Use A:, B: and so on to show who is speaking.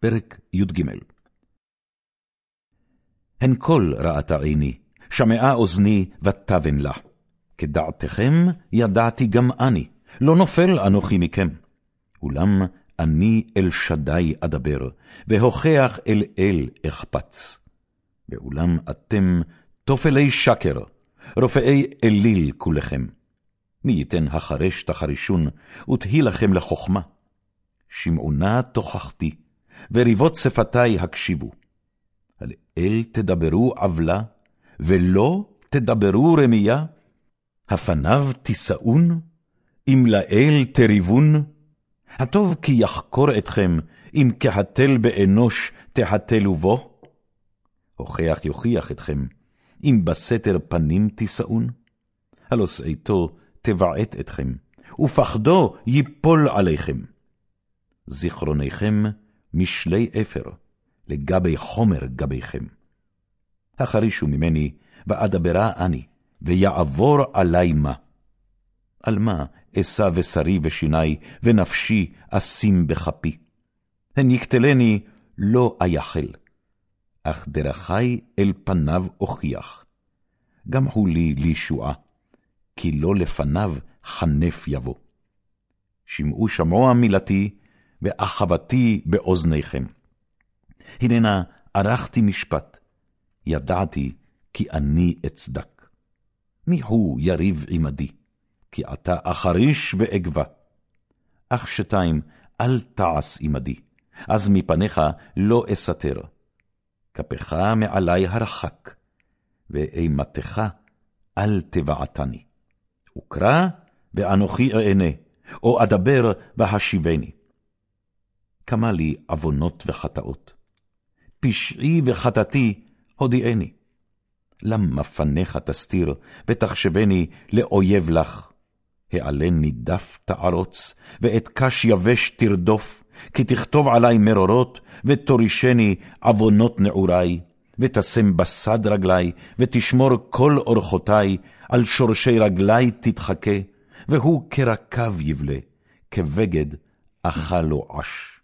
A: פרק י"ג הן כל ראתה עיני, שמעה אוזני ותבן לה. כדעתכם ידעתי גם אני, לא נופל אנוכי מכם. אולם אני אל שדי אדבר, והוכח אל אל אחפץ. ואולם אתם תופלי שקר, רופאי אליל כולכם. מי ייתן החרש תחרישון, ותהי לכם לחכמה. שמעו נא תוכחתי, וריבות שפתי הקשיבו. על אל תדברו עוולה, ולא תדברו רמייה? הפניו תישאון? אם לאל תריבון? הטוב כי יחקור אתכם, אם כהתל באנוש תהתלו בו? הוכח יוכיח אתכם, אם בסתר פנים תישאון? הלא שאיתו תבעט אתכם, ופחדו ייפול עליכם. זיכרוניכם משלי אפר, לגבי חומר גביכם. החרישו ממני, ואדברה אני, ויעבור עלי מה. על מה אשא בשרי ושיני, ונפשי אשים בכפי. הן יקטלני, לא אייחל, אך דרכי אל פניו אוכיח. גם הוא לי לישועה, כי לא לפניו חנף יבוא. שמעו שמוע מילתי, ואחוותי באוזניכם. הננה ערכתי משפט, ידעתי כי אני אצדק. מי הוא יריב עמדי? כי אתה אחריש ואגבה. אך שתיים, אל תעש עמדי, אז מפניך לא אסתר. כפיך מעלי הרחק, ואימתך אל תבעתני. וקרא, ואנוכי אענה, או אדבר, והשיבני. כמה לי עוונות וחטאות. פשעי וחטאתי הודיעני. למה פניך תסתיר, ותחשבני לאויב לך? העלה נידף תערוץ, ואת קש יבש תרדוף, כי תכתוב עלי מרורות, ותורישני עוונות נעורי, ותשם בסד רגלי, ותשמור כל אורחותי, על שורשי רגלי תתחכה, והוא כרקב יבלה, כבגד אכל לו עש.